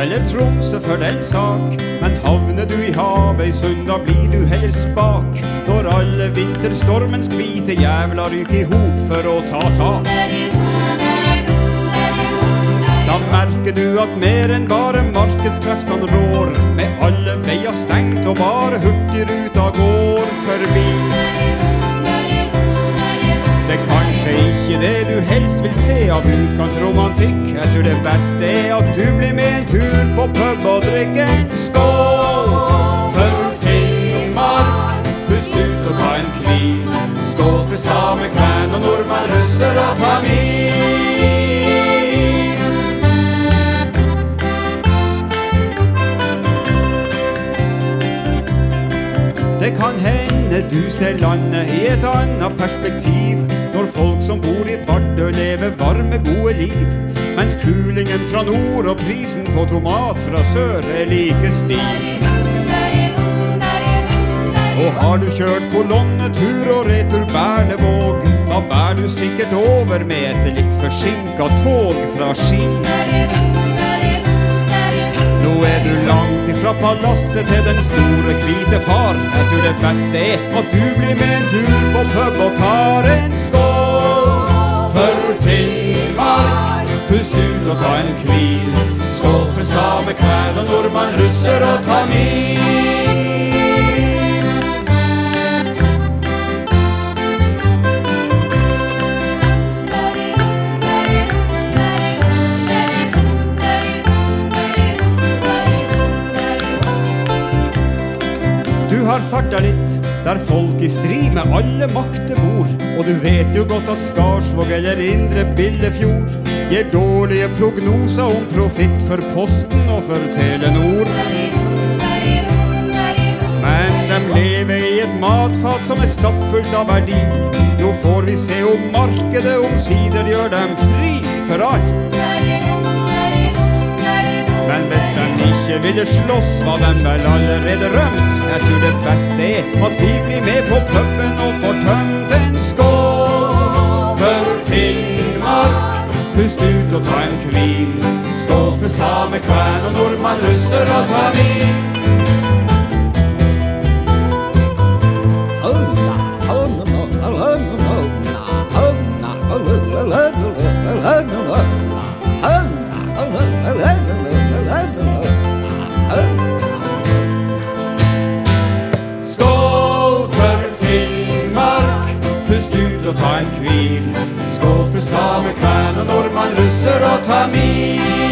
eller Tromsø for den sak. Men havner du i havet i sund, da blir du heller spak. Når alle vinterstormens hvite jævla ryker i hop for å ta tak. Da merker du at mer enn bare markedskreftene rår. Med alle veier stengt og bare Hurtigruta går forbi. Helst vil se av utkantromantikk. Jeg tror det beste er at du blir med en tur på pub og drikker en skål. For Finnmark, pust ut og ta en hvil. Skål for same, kven og nordmann, russer og tamil. Det kan hende du ser landet i et annet perspektiv folk som bor i Vardø lever varme, gode liv. Mens kulingen fra nord og prisen på tomat fra sør er like stiv. Og har du kjørt kolonnetur og retur Berlevåg Da bær du sikkert over med et litt forsinka tog fra Ski palasset til den store hvite far. Jeg tror det beste er at du blir med en tur på pub og tar en skål. For Finnmark, pust ut og ta en hvil. Skål for same, kven og nordmann, russer og tamil. Har farta litt der folk i strid med alle makter bor. Og du vet jo godt at Skarsvåg eller Indre Billefjord gir dårlige prognoser om profitt for Posten og for Telenor. Men de lever i et matfat som er stappfullt av verdi. Nå får vi se om markedet omsider gjør dem fri for alt. Men hvis ikke ville slåss, var dem vel allerede rømt. Jeg tror det beste er at vi blir med på puben og får tømt en skål. For Finnmark, pust ut og ta en hvil. Skål for same, kven og nordmann, russer og tamil. Og ta en hvil. Skål for same, kven og nordmann, russer og tamil.